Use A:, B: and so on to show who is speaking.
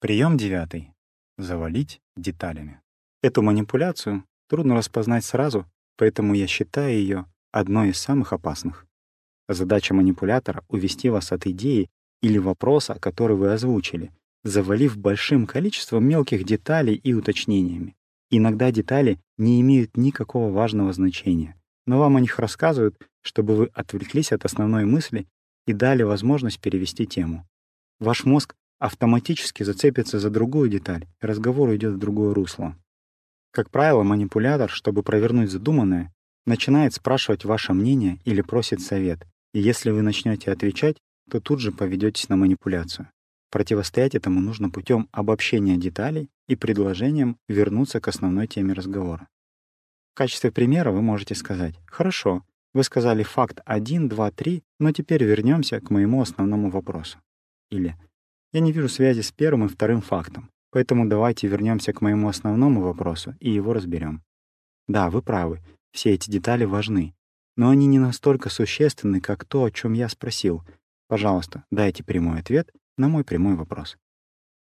A: Прием девятый. Завалить деталями. Эту манипуляцию трудно распознать сразу, поэтому я считаю ее одной из самых опасных. Задача манипулятора — увести вас от идеи или вопроса, который вы озвучили, завалив большим количеством мелких деталей и уточнениями. Иногда детали не имеют никакого важного значения, но вам о них рассказывают, чтобы вы отвлеклись от основной мысли и дали возможность перевести тему. Ваш мозг автоматически зацепится за другую деталь, и разговор уйдет в другое русло. Как правило, манипулятор, чтобы провернуть задуманное, начинает спрашивать ваше мнение или просит совет, и если вы начнете отвечать, то тут же поведетесь на манипуляцию. Противостоять этому нужно путем обобщения деталей и предложением вернуться к основной теме разговора. В качестве примера вы можете сказать «Хорошо, вы сказали факт 1, 2, 3, но теперь вернемся к моему основному вопросу». Или «Я не вижу связи с первым и вторым фактом, поэтому давайте вернемся к моему основному вопросу и его разберем». Да, вы правы, все эти детали важны, но они не настолько существенны, как то, о чем я спросил. Пожалуйста, дайте прямой ответ на мой прямой вопрос.